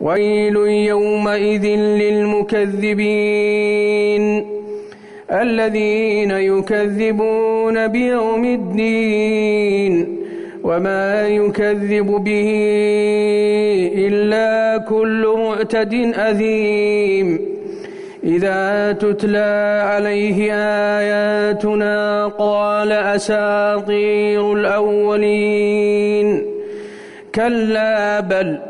ويل يومئذ للمكذبين الذين يكذبون بيوم الدين وما يكذب به إلا كل معتد أثيم إذا تتلى عليه آياتنا قال أساطير الأولين كلا بل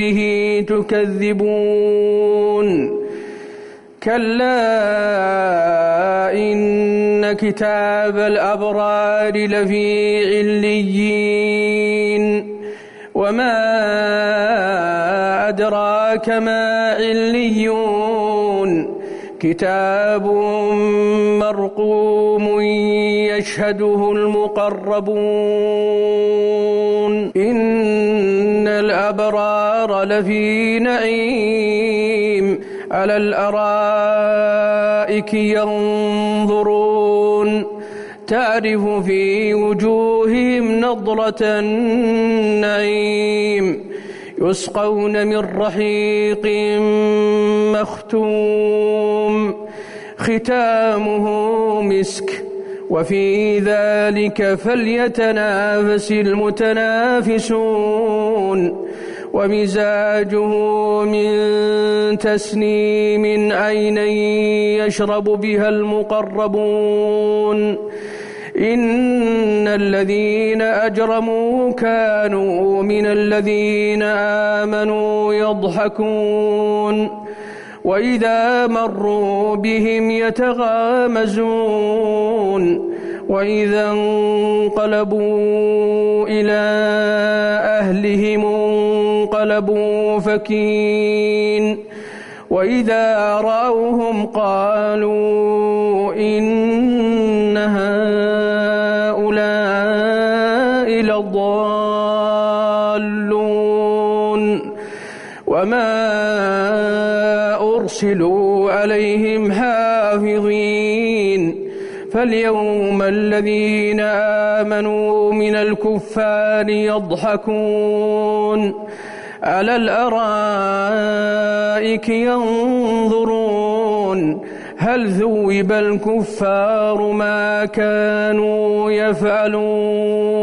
به تكذبون كلا إن كتاب الأبرار لفي عليين وما أدراك ما عليون كتاب مرقوم يشهده المقربون. إن الأبرار لفي نعيم. على الأرائك ينظرون. تعرف في وجوههم نضرة النعيم. يسقون من رحيق مختوم ختامه مسك. وفي ذلك فليتنافس المتنافسون. ومزاجه من تسنيم عينا يشرب بها المقربون. إن الذين أجرموا كانوا من الذين آمنوا يضحكون وإذا مروا بهم يتغامزون وإذا انقلبوا إلى أهلهم انقلبوا فكين وإذا رأوهم قالوا إن لضالون وما أرسلوا عليهم حافظين. فاليوم الذين آمنوا من الكفار يضحكون. على الأرائك ينظرون. هل ذوب الكفار ما كانوا يفعلون؟